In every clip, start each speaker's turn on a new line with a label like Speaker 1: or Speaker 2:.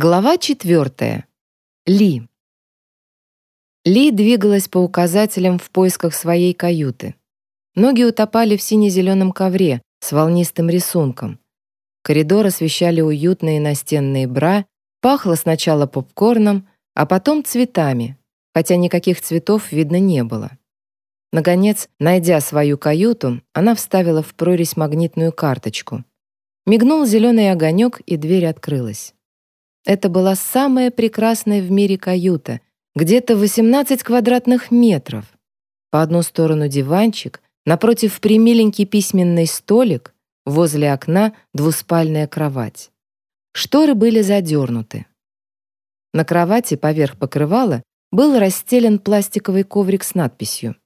Speaker 1: Глава четвертая. Ли. Ли двигалась по указателям в поисках своей каюты. Ноги утопали в сине-зеленом ковре с волнистым рисунком. Коридор освещали уютные настенные бра, пахло сначала попкорном, а потом цветами, хотя никаких цветов видно не было. Наконец, найдя свою каюту, она вставила в прорезь магнитную карточку. Мигнул зеленый огонек, и дверь открылась. Это была самая прекрасная в мире каюта, где-то 18 квадратных метров. По одну сторону диванчик, напротив примиленький письменный столик, возле окна двуспальная кровать. Шторы были задернуты. На кровати поверх покрывала был расстелен пластиковый коврик с надписью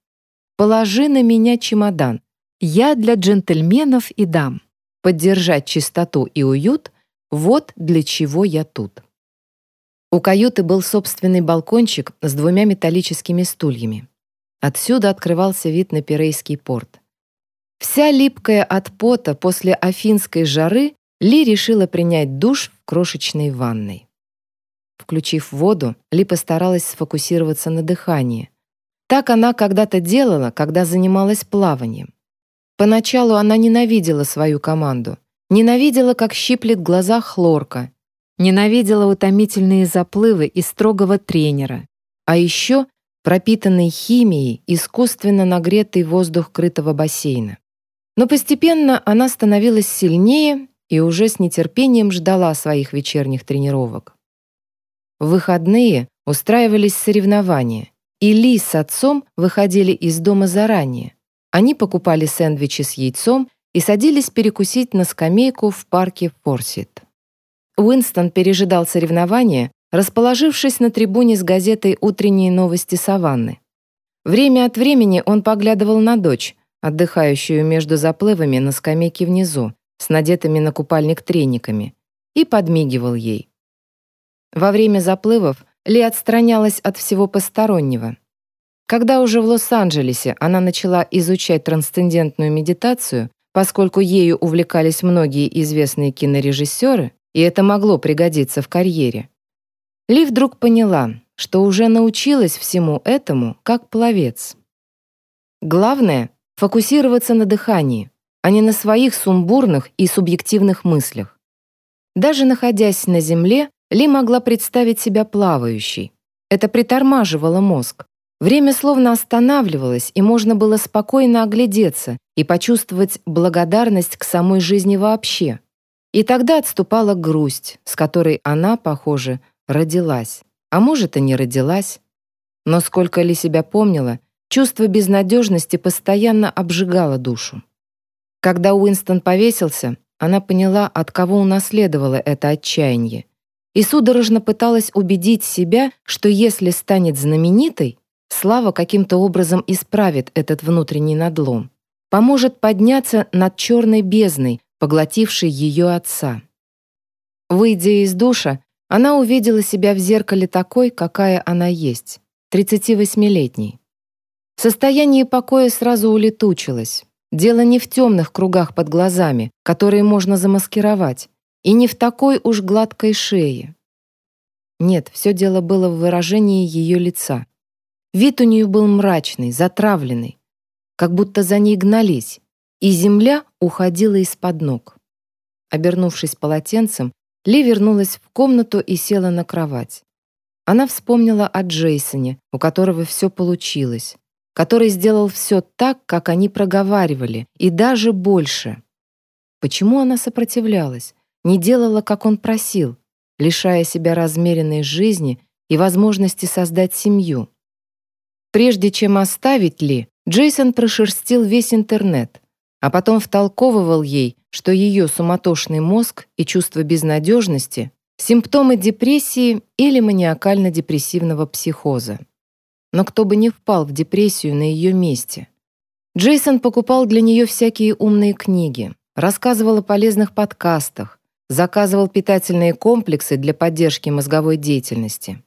Speaker 1: «Положи на меня чемодан. Я для джентльменов и дам. Поддержать чистоту и уют вот для чего я тут. У каюты был собственный балкончик с двумя металлическими стульями. Отсюда открывался вид на Пирейский порт. Вся липкая от пота после афинской жары, Ли решила принять душ в крошечной ванной. Включив воду, Ли постаралась сфокусироваться на дыхании. Так она когда-то делала, когда занималась плаванием. Поначалу она ненавидела свою команду, Ненавидела, как щиплет глаза хлорка. Ненавидела утомительные заплывы и строгого тренера. А еще пропитанный химией, искусственно нагретый воздух крытого бассейна. Но постепенно она становилась сильнее и уже с нетерпением ждала своих вечерних тренировок. В выходные устраивались соревнования, и Ли с отцом выходили из дома заранее. Они покупали сэндвичи с яйцом и садились перекусить на скамейку в парке Форсит. Уинстон пережидал соревнования, расположившись на трибуне с газетой «Утренние новости Саванны». Время от времени он поглядывал на дочь, отдыхающую между заплывами на скамейке внизу, с надетыми на купальник трениками, и подмигивал ей. Во время заплывов Ли отстранялась от всего постороннего. Когда уже в Лос-Анджелесе она начала изучать трансцендентную медитацию, Поскольку ею увлекались многие известные кинорежиссеры, и это могло пригодиться в карьере, Ли вдруг поняла, что уже научилась всему этому как пловец. Главное — фокусироваться на дыхании, а не на своих сумбурных и субъективных мыслях. Даже находясь на земле, Ли могла представить себя плавающей. Это притормаживало мозг. Время словно останавливалось, и можно было спокойно оглядеться и почувствовать благодарность к самой жизни вообще. И тогда отступала грусть, с которой она, похоже, родилась. А может, и не родилась. Но сколько ли себя помнила, чувство безнадежности постоянно обжигало душу. Когда Уинстон повесился, она поняла, от кого унаследовала это отчаяние, и судорожно пыталась убедить себя, что если станет знаменитой, Слава каким-то образом исправит этот внутренний надлом, поможет подняться над черной бездной, поглотившей ее отца. Выйдя из душа, она увидела себя в зеркале такой, какая она есть, 38-летней. Состояние покоя сразу улетучилось. Дело не в темных кругах под глазами, которые можно замаскировать, и не в такой уж гладкой шее. Нет, все дело было в выражении ее лица. Вид у нее был мрачный, затравленный, как будто за ней гнались, и земля уходила из-под ног. Обернувшись полотенцем, Ли вернулась в комнату и села на кровать. Она вспомнила о Джейсоне, у которого все получилось, который сделал все так, как они проговаривали, и даже больше. Почему она сопротивлялась, не делала, как он просил, лишая себя размеренной жизни и возможности создать семью? Прежде чем оставить Ли, Джейсон прошерстил весь интернет, а потом втолковывал ей, что ее суматошный мозг и чувство безнадежности — симптомы депрессии или маниакально-депрессивного психоза. Но кто бы не впал в депрессию на ее месте. Джейсон покупал для нее всякие умные книги, рассказывал о полезных подкастах, заказывал питательные комплексы для поддержки мозговой деятельности.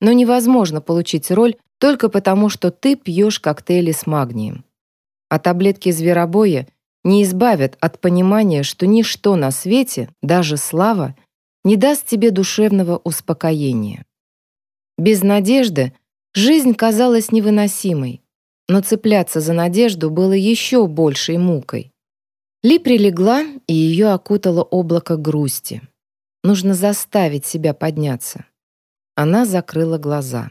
Speaker 1: Но невозможно получить роль только потому, что ты пьешь коктейли с магнием. А таблетки зверобоя не избавят от понимания, что ничто на свете, даже слава, не даст тебе душевного успокоения. Без надежды жизнь казалась невыносимой, но цепляться за надежду было еще большей мукой. Ли прилегла, и ее окутало облако грусти. Нужно заставить себя подняться. Она закрыла глаза.